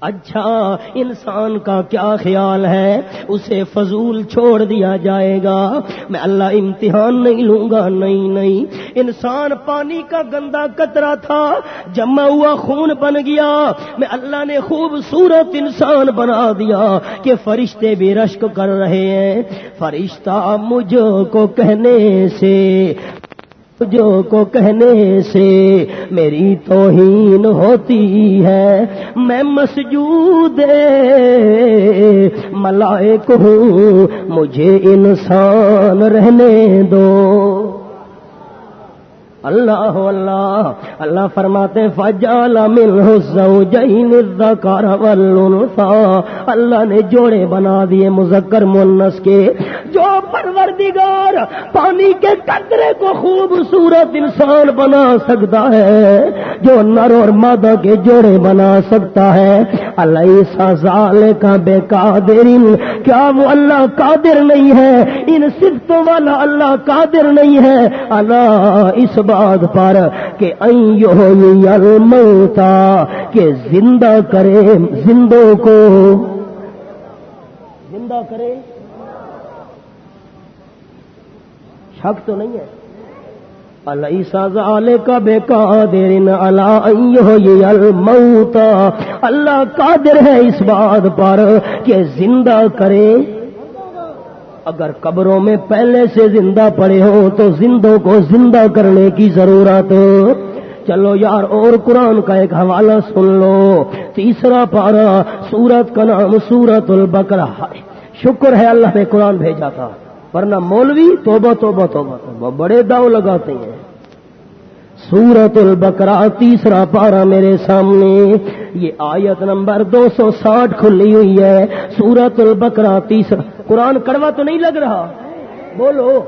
اچھا انسان کا کیا خیال ہے؟ اسے فضول چھوڑ دیا جائے گا۔ میں اللہ امتحان نہیں لوں گا۔ نہیں نہیں۔ انسان پانی کا گندا کترا تھا۔ جمع ہوا خون بن گیا، میں اللہ نے خوبصورت انسان بنا دیا کہ فرشتے بھی رشک کر رہے ہیں۔ فرشتہ مجھ کو کہنے سے جو کو کہنے سے میری توہین ہوتی ہے۔ میں مسجود ملائک ہوں، مجھے انسان رہنے دو۔ اللہ اللہ اللہ فرماتے فجال الزوجین الذکر والانثى اللہ نے جوڑے بنا دیے مذکر مونس کے۔ جو پروردگار پانی کے قطرے کو خوبصورت انسان بنا سکتا ہے، جو نر اور مادہ کے جوڑے بنا سکتا ہے۔ اللہ سازال کا بے قادر کیا وہ اللہ قادر نہیں ہے؟ ان صفتوں والا اللہ قادر نہیں ہے۔ اللہ اس بات بات پر کہ الموتا کہ زندہ کرے زندوں کو۔ زندہ کرے؟ شک تو نہیں ہے۔ اللہ سال کا بے قادر اللہ الموتا اللہ قادر ہے اس بات پر کہ زندہ کرے۔ اگر قبروں میں پہلے سے زندہ پڑے ہوں تو زندوں کو زندہ کرنے کی ضرورت چلو یار، اور قرآن کا ایک حوالہ سن لو۔ تیسرا پارا سورت کا نام سورت البکرا شکر ہے اللہ نے قرآن بھیجا تھا۔ ورنہ مولوی، توبہ توبہ توبہ توبہ۔ بڑے داؤ لگاتے ہیں۔ سورت البکرا تیسرا پارا میرے سامنے۔ یہ آیت نمبر دو سو ساٹھ کھلی ہوئی ہے۔ سورت البکرا تیسرا۔ قرآن کڑوا تو نہیں لگ رہا؟ بولو۔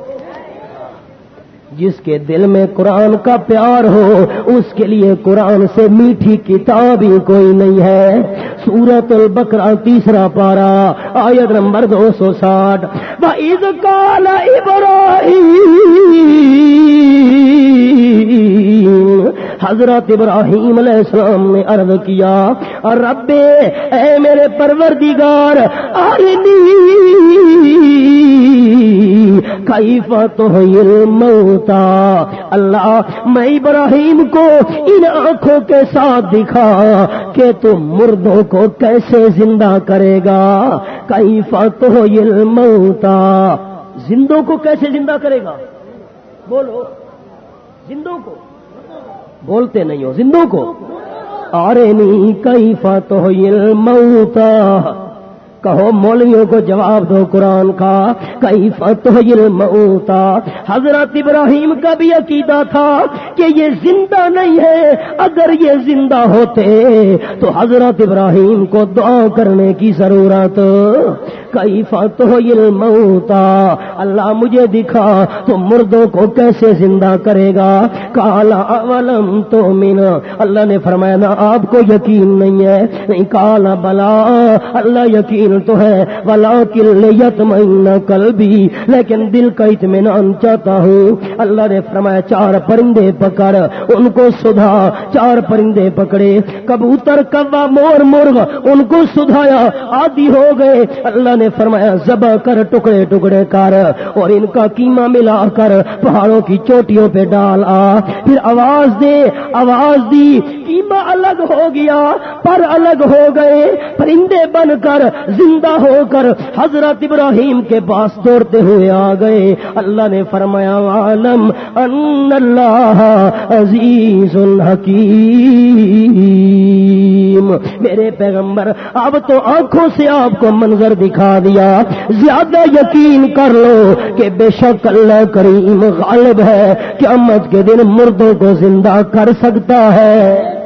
جس کے دل میں قرآن کا پیار ہو، اس کے لیے قرآن سے میٹھی کتاب ہی کوئی نہیں ہے۔ سورت البکرا تیسرا پارا آیت نمبر دو سو ساٹھ۔ عید کال حضرت ابراہیم علیہ السلام نے عرض کیا اور رب، اے میرے پروردگار آئینی کیف تو موتا اللہ میں ابراہیم کو ان آنکھوں کے ساتھ دکھا کہ تم مردوں کو کیسے زندہ کرے گا۔ کیف تو موتا زندوں کو کیسے زندہ کرے گا؟ بولو۔ زندوں کو۔ بولتے نہیں ہو۔ زندوں کو۔ آرے نہیں کئی فاتو موتا کہو مولویوں کو جواب دو قرآن کا کئی فتح موتا حضرت ابراہیم کا بھی عقیدہ تھا کہ یہ زندہ نہیں ہے، اگر یہ زندہ ہوتے تو حضرت ابراہیم کو دعا کرنے کی ضرورت۔ کئی فتح موتا اللہ مجھے دکھا تو مردوں کو کیسے زندہ کرے گا؟ کالا اولم تو مینا اللہ نے فرمایا نا آپ کو یقین نہیں ہے۔ نہیں کالا بلا، اللہ یقین دل تو ہے ولا کلیت مہینہ کل بھی لیکن دل کا اطمینان چاہتا ہوں۔ اللہ نے فرمایا، چار پرندے پکڑ، ان کو سدھا۔ چار پرندے پکڑے۔ کبوتر کبا مور، مرغ، ان کو سدھایا۔ آدھی ہو گئے۔ اللہ نے فرمایا زبا کر، ٹکڑے ٹکڑے کر۔ اور ان کا کیما ملا کر پہاڑوں کی چوٹیوں پہ ڈال آ۔ پھر آواز دے، آواز دی۔ کیما الگ ہو گیا، پر الگ ہو گئے۔ پرندے بن کر زندہ ہو کر حضرت ابراہیم کے پاس دوڑتے ہوئے آ گئے۔ اللہ نے فرمایا عالم ان اللہ عزیز الحکیم میرے پیغمبر، اب تو آنکھوں سے آپ کو منظر دکھا دیا۔ زیادہ یقین کر لو کہ بے شک اللہ کریم غالب ہے۔ قیامت کے دن مردوں کو زندہ کر سکتا ہے۔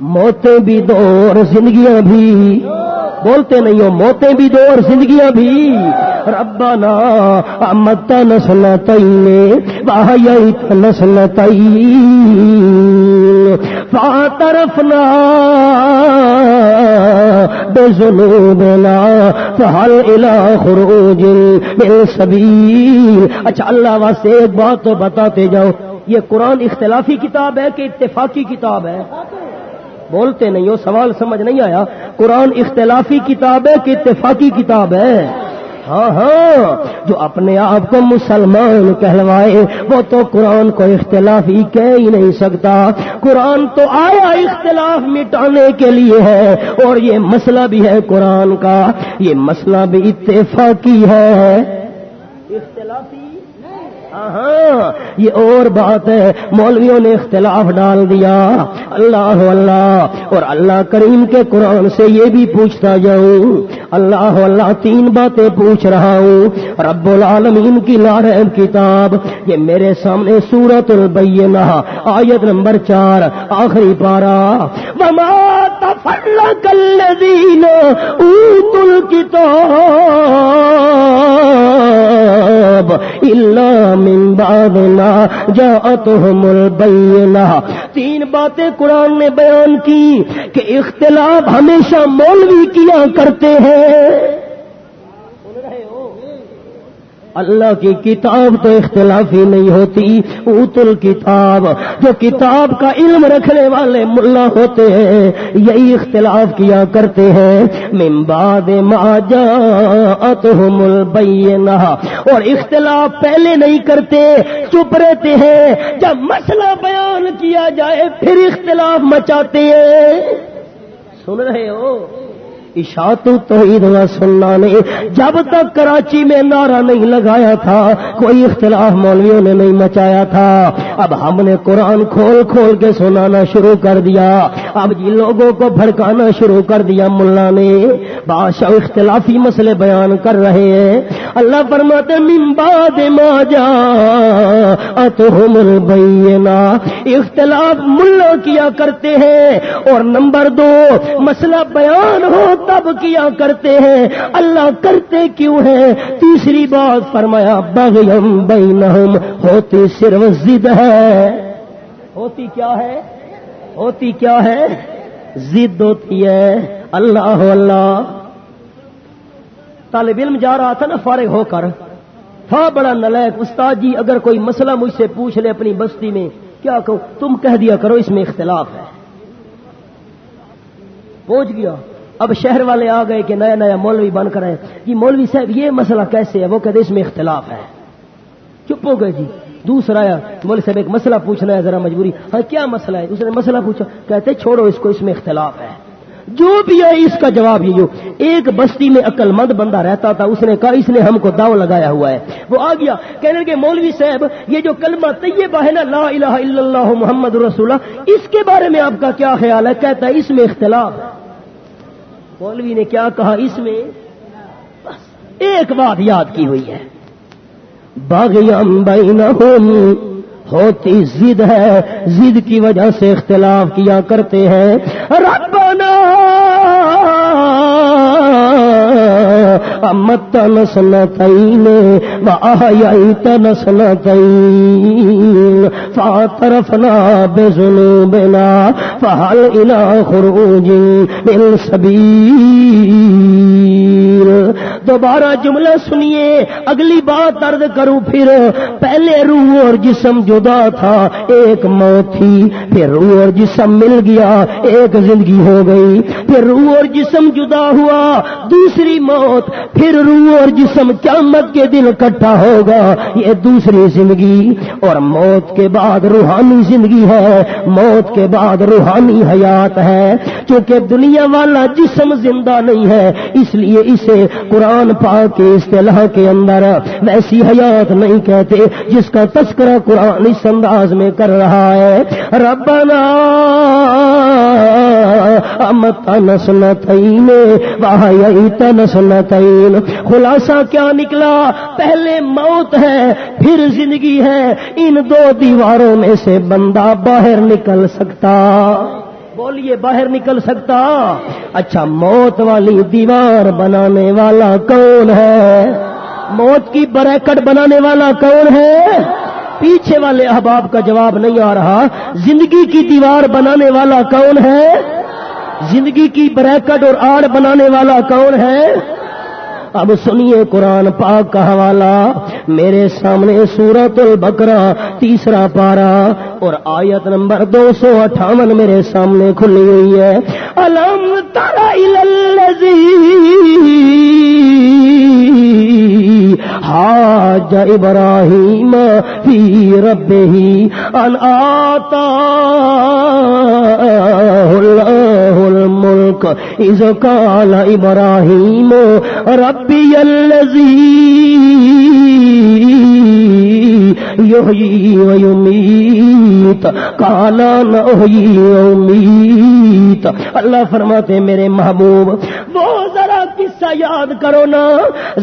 موتیں بھی دو اور زندگیاں بھی۔ بولتے نہیں ہو، موتیں بھی دو اور زندگیاں بھی۔ ربنا مت نسل تئی واہ نسل تئی فاطرفنا بذنوبنا فهل الى خروج من سبيل اچھا اللہ واسطے ایک بات تو بتاتے جاؤ، یہ قرآن اختلافی کتاب ہے کہ اتفاقی کتاب ہے؟ بولتے نہیں ہو، سوال سمجھ نہیں آیا۔ قرآن اختلافی کتاب ہے کہ اتفاقی کتاب ہے؟ ہاں ہاں۔ جو اپنے آپ کو مسلمان کہلوائے، وہ تو قرآن کو اختلافی کہہ ہی نہیں سکتا۔ قرآن تو آیا اختلاف مٹانے کے لیے ہے، اور یہ مسئلہ بھی ہے قرآن کا۔ یہ مسئلہ بھی اتفاقی ہے۔ ہاں یہ اور بات ہے، مولویوں نے اختلاف ڈال دیا۔ اللہ اللہ۔ اور اللہ کریم کے قرآن سے یہ بھی پوچھتا جاؤں اللہ اللہ تین باتیں پوچھ رہا ہوں۔ رب العالمین کی لارم کتاب، یہ میرے سامنے سورت البینہ، آیت نمبر چار، آخری پارا وما تفرق الذین اوتوا الكتاب الا من بعد ما جاءتهم البینہ تین باتیں قرآن نے بیان کی کہ اختلاف ہمیشہ مولوی کیا کرتے ہیں۔ اللہ کی کتاب تو اختلافی نہیں ہوتی اوت الکتاب جو کتاب کا علم رکھنے والے ملا ہوتے ہیں، یہی اختلاف کیا کرتے ہیں۔ ممباد ماجا اتحم البینہ۔ اور اختلاف پہلے نہیں کرتے، چپ رہتے ہیں۔ جب مسئلہ بیان کیا جائے، پھر اختلاف مچاتے ہیں۔ سن رہے ہو؟ اشاعت توحید و سننا نے جب تک کراچی میں نعرہ نہیں لگایا تھا، کوئی اختلاف مولویوں نے نہیں مچایا تھا۔ اب ہم نے قرآن کھول کھول کے سنانا شروع کر دیا۔ اب جی لوگوں کو بھڑکانا شروع کر دیا ملا نے۔ بادشاہ اختلافی مسئلے بیان کر رہے ہیں۔ اللہ فرماتے ممباد ما جا اختلاف ملا کیا کرتے ہیں اور نمبر دو، مسئلہ بیان ہو تب کیا کرتے ہیں۔ اللہ کرتے کیوں ہیں؟ تیسری بات فرمایا بغیم بینہم ہوتی صرف زد ہے۔ ہوتی کیا ہے؟ ہوتی کیا ہے؟ زد ہوتی ہے۔ اللہ اللہ۔ طالب علم جا رہا تھا نا، فارغ ہو کر۔ تھا بڑا نلائک استاد جی اگر کوئی مسئلہ مجھ سے پوچھ لے اپنی بستی میں، کیا کہو تم کہہ دیا کرو، اس میں اختلاف ہے۔ پہنچ گیا۔ اب شہر والے آ گئے کہ نیا نیا مولوی بن کر جی مولوی صاحب، یہ مسئلہ کیسے ہے؟ وہ کہتے اس میں اختلاف ہے۔ چپ ہو گئے جی۔ دوسرا آیا، مولوی صاحب، ایک مسئلہ پوچھنا ہے، ذرا مجبوری۔ ہاں کیا مسئلہ ہے؟ دوسرے مسئلہ پوچھا۔ کہتے چھوڑو، اس کو، اس میں اختلاف ہے۔ جو بھی ہے اس کا جواب یہ جو ایک بستی میں عقل مند بندہ رہتا تھا، اس نے کہا، اس نے ہم کو داؤ لگایا ہوا ہے۔ وہ آ گیا، کہنے لگے، مولوی صاحب، یہ جو کلمہ طیبہ ہے نا، لا الہ الا اللہ محمد رسول اس کے بارے میں آپ کا کیا خیال ہے؟ کہتا ہے، اس میں اختلاف۔ ہے مولوی نے کیا کہا؟ اس میں بس ایک بات یاد کی ہوئی ہے۔ باغیم بینہم ہوتی زد ہے زد کی وجہ سے اختلاف کیا کرتے ہیں۔ ربنا امت نسلتین و احییت نسلتین فاعترفنا بذنوبنا، فهل الى خروج من سبیل دوبارہ جملہ سنیے، اگلی بات درد کروں پھر، پہلے روح اور جسم جدا تھا، ایک موت تھی، پھر روح اور جسم مل گیا، ایک زندگی ہو گئی، پھر روح اور جسم جدا ہوا، دوسری موت پھر روح اور جسم قیامت کے دن اکٹھا ہوگا۔ یہ دوسری زندگی اور موت کے بعد روحانی زندگی ہے۔ موت کے بعد روحانی حیات ہے۔ چونکہ دنیا والا جسم زندہ نہیں ہے، اس لیے اسے قرآن پاک کے اصطلاح کے اندر ویسی حیات نہیں کہتے، جس کا تذکرہ قرآن اس انداز میں کر رہا ہے۔ ربنا امت نسلتین وحییت نسلتین۔ خلاصہ کیا نکلا؟ پہلے موت ہے، پھر زندگی ہے۔ ان دو دیواروں میں سے بندہ باہر نکل سکتا۔ بولیے، باہر نکل سکتا؟ اچھا موت والی دیوار بنانے والا کون ہے؟ موت کی بریکٹ بنانے والا کون ہے؟ پیچھے والے احباب کا جواب نہیں آ رہا۔ زندگی کی دیوار بنانے والا کون ہے؟ زندگی کی بریکٹ اور آڑ بنانے والا کون ہے؟ اب سنیے قرآن پاک کا حوالہ۔ میرے سامنے سورت البقرہ تیسرا پارا اور آیت نمبر دو سو اٹھاون میرے سامنے کھلی ہوئی ہے۔ الم تارا حاج ابراہیم فی رب ہی ان آتا اللہ الملک از قال ابراہیم ربی الذی یمیت کالا امیت اللہ فرماتے میرے محبوب، وہ ذرا قصہ یاد کرو نا۔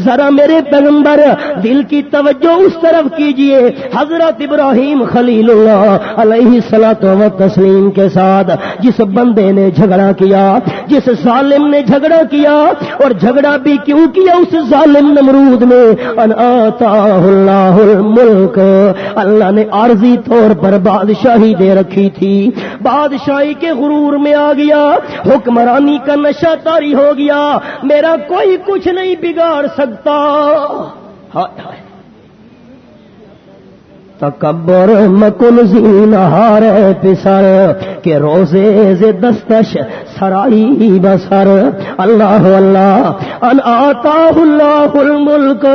ذرا میرے پیغمبر، دل کی توجہ اس طرف کیجیے۔ حضرت ابراہیم خلیل اللہ علیہ سلاۃ و تسلیم کے ساتھ جس بندے نے جھگڑا کیا، جس ظالم نے جھگڑا کیا، اور جھگڑا بھی کیوں کیا اس ظالم نمرود نے؟ ان آتا اللہ الملک۔ اللہ نے عارضی طور پر بادشاہی دے رکھی تھی۔ بادشاہی کے غرور میں آ گیا، حکمرانی کا نشہ تاری ہو گیا۔ میرا کوئی کچھ نہیں بگاڑ سکتا۔ ہائے ہائے۔ تکبر مکن زین ہار پسر کے روزے دستش سرائی بسر۔ اللہ اللہ، ان آتا اللہ الملک،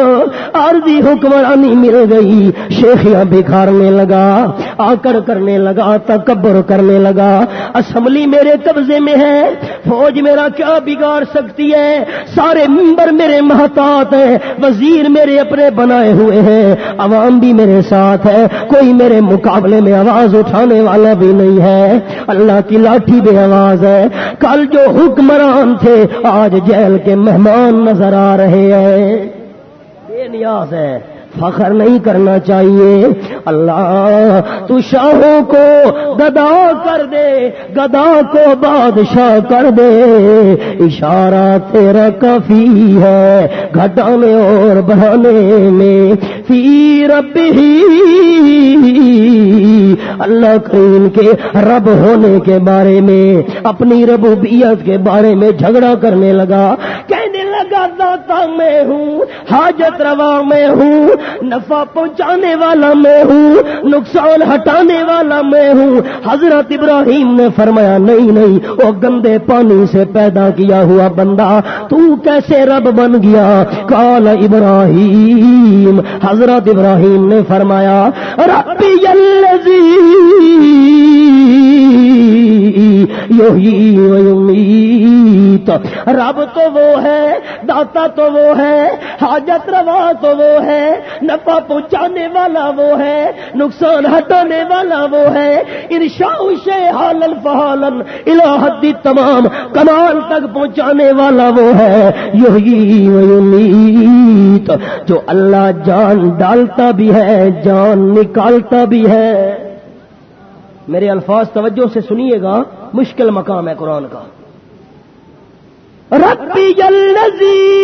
عرضی حکمرانی مل گئی، شیخیاں بکھارنے لگا، آکڑ کرنے لگا، تکبر کرنے لگا۔ اسمبلی میرے قبضے میں ہے، فوج میرا کیا بگاڑ سکتی ہے؟ سارے ممبر میرے محتاط ہیں، وزیر میرے اپنے بنائے ہوئے ہیں، عوام بھی میرے ساتھ ہے۔ کوئی میرے مقابلے میں آواز اٹھانے والا بھی نہیں ہے۔ اللہ کی لاٹھی بے آواز ہے۔ کل جو حکمران تھے، آج جیل کے مہمان نظر آ رہے ہیں۔ بے نیاز ہے۔ فخر نہیں کرنا چاہیے۔ اللہ، تو شاہوں کو گدا کر دے، گدا کو بادشاہ کر دے۔ اشارہ تیرا کافی ہے گھٹانے اور بڑھانے میں۔ فی رب ہی اللہ کریم کے رب ہونے کے بارے میں، اپنی ربوبیت کے بارے میں جھگڑا کرنے لگا۔ کہنے لگا داتا میں ہوں، حاجت روا میں ہوں، نفع پہنچانے والا میں ہوں، نقصان ہٹانے والا میں ہوں۔ حضرت ابراہیم نے فرمایا، نہیں نہیں، وہ گندے پانی سے پیدا کیا ہوا بندہ، تو کیسے رب بن گیا؟ کال ابراہیم۔ حضرت ابراہیم نے فرمایا، ربی یمیت۔ رب تو وہ ہے داتا تو وہ ہے، حاجت روا تو وہ ہے، نفع پہنچانے والا وہ ہے، نقصان ہٹانے والا وہ ہے۔ ارشا شے حالن فہالن الحدی تمام، کمال تک پہنچانے والا وہ ہے۔ یمیت، جو اللہ جان ڈالتا بھی ہے، جان نکالتا بھی ہے۔ میرے الفاظ توجہ سے سنیے گا، مشکل مقام ہے قرآن کا۔ ربی الذی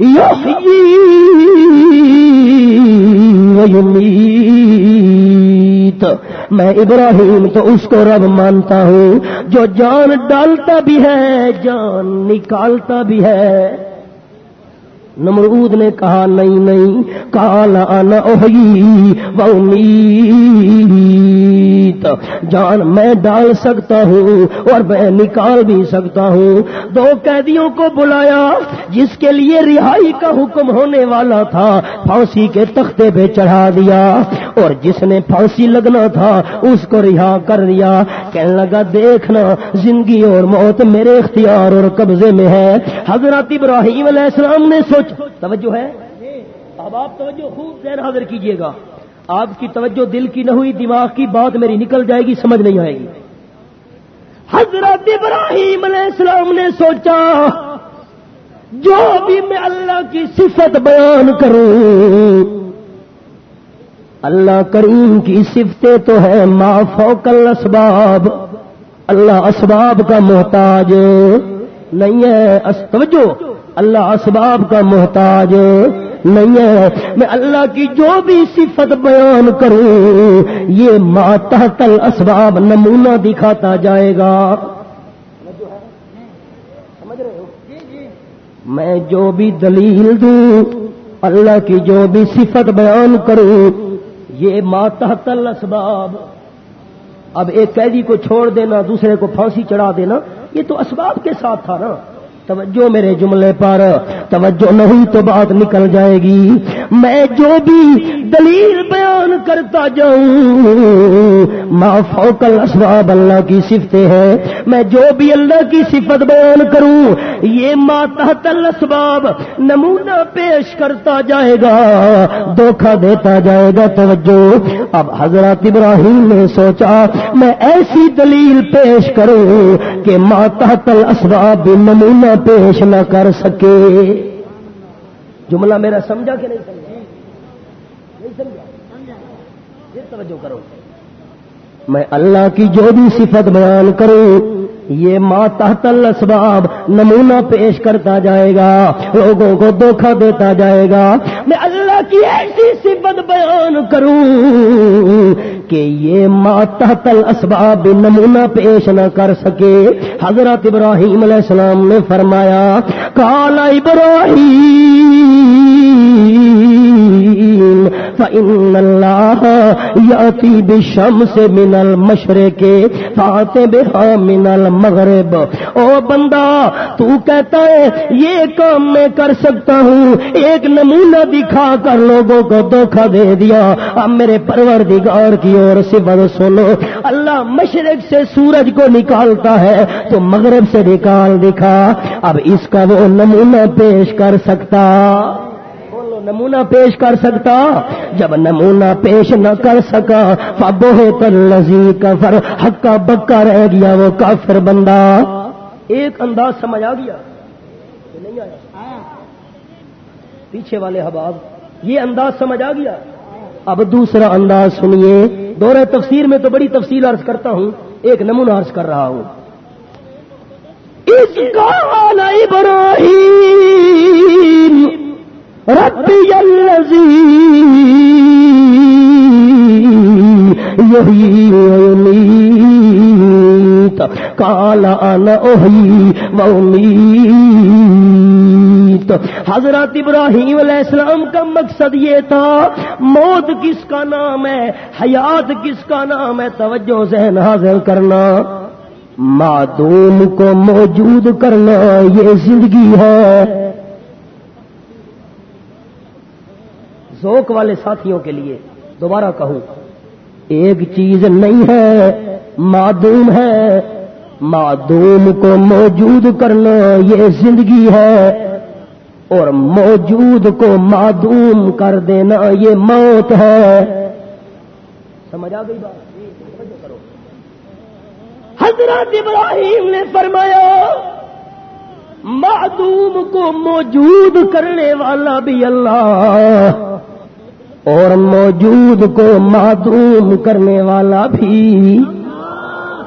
ویمیت میں ابراہیم تو اس کو رب مانتا ہوں، جو جان ڈالتا بھی ہے، جان نکالتا بھی ہے۔ نمرود نے کہا، نہیں نہیں، کالا امیت. جان میں ڈال سکتا ہوں اور میں نکال بھی سکتا ہوں. دو قیدیوں کو بلایا، جس کے لیے رہائی کا حکم ہونے والا تھا، پھانسی کے تختے پہ چڑھا دیا. اور جس نے پھانسی لگنا تھا، اس کو رہا کر دیا. کہنے لگا، دیکھنا، زندگی اور موت میرے اختیار اور قبضے میں ہے. حضرت ابراہیم علیہ السلام نے سوچ توجہ ہے؟ اب آپ توجہ خوب ذہن حاضر کیجیے گا۔ آپ کی توجہ دل کی نہ ہوئی، دماغ کی بات میری نکل جائے گی، سمجھ نہیں آئے گی۔ حضرت ابراہیم علیہ السلام نے سوچا، جو بھی میں اللہ کی صفت بیان کروں، اللہ کریم کی صفتیں تو ہے ما فوق الاسباب۔ اللہ اسباب کا محتاج نہیں ہے۔ توجہ اللہ اسباب کا محتاج نہیں ہے۔ میں اللہ کی جو بھی صفت بیان کروں، یہ ماتحت الاسباب نمونہ دکھاتا جائے گا۔ میں جو بھی دلیل دوں، اللہ کی جو بھی صفت بیان کروں، یہ ماتحت الاسباب۔ اب ایک قیدی کو چھوڑ دینا، دوسرے کو پھانسی چڑھا دینا، یہ تو اسباب کے ساتھ تھا نا۔ توجہ میرے جملے پر، توجہ نہیں تو بات نکل جائے گی۔ میں جو بھی دلیل بیان کرتا جاؤں، ما فوکل اسباب اللہ کی صفتیں ہیں۔ میں جو بھی اللہ کی صفت بیان کروں، یہ ما تحت الاسباب نمونہ پیش کرتا جائے گا، دھوکہ دیتا جائے گا۔ توجہ۔ اب حضرت ابراہیم نے سوچا، میں ایسی دلیل پیش کروں کہ ما تحت الاسباب نمونہ پیش نہ کر سکے۔ جملہ میرا سمجھا کہ نہیں سمجھا؟ نہیں سمجھا؟ پھر توجہ کرو۔ میں اللہ کی جو بھی صفت بیان کروں یہ ماں تحت الاسباب نمونہ پیش کرتا جائے گا، لوگوں کو دھوکہ دیتا جائے گا۔ میں اللہ کی ایسی صفت بیان کروں کہ یہ ماں تحت الاسباب نمونہ پیش نہ کر سکے۔ حضرت ابراہیم علیہ السلام نے فرمایا، کالا ابراہیم یاتی بالشمس من المشرق فاتے بہا من المغرب. او بندہ، تو کہتا ہے، یہ کام میں کر سکتا ہوں، ایک نمونہ دکھا کر لوگوں کو دھوکہ دے دیا۔ اب میرے پروردگار کی اور صفت سنو، اللہ مشرق سے سورج کو نکالتا ہے، تو مغرب سے نکال دکھا۔ اب اس کا وہ نمونہ پیش کر سکتا۔ نمونہ پیش کر سکتا، جب نمونہ پیش نہ کر سکا فبو تلزی کفر ہکا بکا رہ گیا وہ کافر بندہ۔ ایک انداز سمجھ آ گیا؟ نہیں آیا؟ پیچھے والے حباب، یہ انداز سمجھ آ گیا؟ اب دوسرا انداز سنیے۔ دورہ تفسیر میں تو بڑی تفصیل عرض کرتا ہوں، ایک نمونہ عرض کر رہا ہوں۔ اس قال ابراہیم۔ ربی الذی یحیی کالا انا احیی حضرت ابراہیم علیہ السلام کا مقصد یہ تھا موت کس کا نام ہے حیات کس کا نام ہے توجہ ذہن حاضر کرنا معدوم کو موجود کرنا یہ زندگی ہے ذوق والے ساتھیوں کے لیے دوبارہ کہوں، ایک چیز نہیں ہے، معدوم ہے۔ معدوم کو موجود کرنا یہ زندگی ہے۔ اور موجود کو معدوم کر دینا یہ موت ہے۔ سمجھ آ گئی بات؟ جی، کرو۔ حضرت ابراہیم نے فرمایا، معدوم کو موجود کرنے والا بھی اللہ۔ اور موجود کو معدوم کرنے والا بھی۔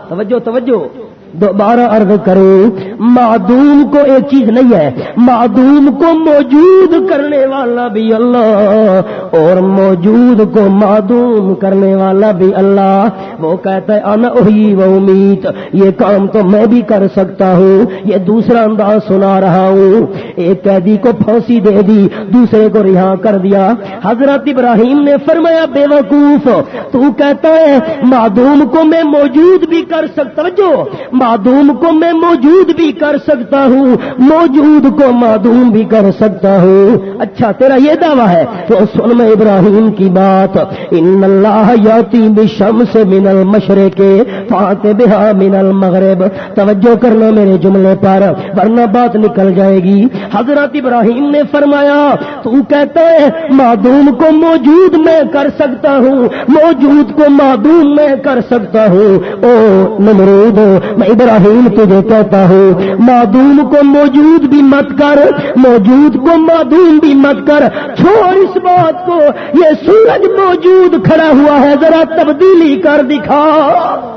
توجہ توجہ۔ دوبارہ عرض کروں، معدوم کو ایک چیز نہیں ہے، معدوم کو موجود کرنے والا بھی اللہ۔ اور موجود کو معدوم کرنے والا بھی اللہ۔ وہ کہتا ہے، انا وہی وہ امید یہ کام تو میں بھی کر سکتا ہوں۔ یہ دوسرا انداز سنا رہا ہوں۔ ایک قیدی کو پھانسی دے دی، دوسرے کو رہا کر دیا۔ حضرت ابراہیم نے فرمایا، بے وقوف، تو کہتا ہے، معدوم کو میں موجود بھی کر سکتا جو معدوم کو میں موجود بھی کر سکتا ہوں۔ موجود کو معدوم بھی کر سکتا ہوں۔ اچھا تیرا یہ دعویٰ ہے، تو سن میں ابراہیم کی بات۔ ان اللہ یاتی بشم سے من المشرے کے فاتح من المغرب۔ توجہ کرنا میرے جملے پر، ورنہ بات نکل جائے گی۔ حضرت ابراہیم نے فرمایا، تو کہتا ہے، معدوم کو موجود میں کر سکتا ہوں، موجود کو معدوم میں کر سکتا ہوں۔ او نمرود، میں ابراہیم تجھے کہتا ہوں، معدوم کو موجود بھی مت کر، موجود کو معدوم بھی مت کر، چھوڑ اس بات کو یہ سورج موجود کھڑا ہوا ہے ذرا تبدیلی کر دکھا۔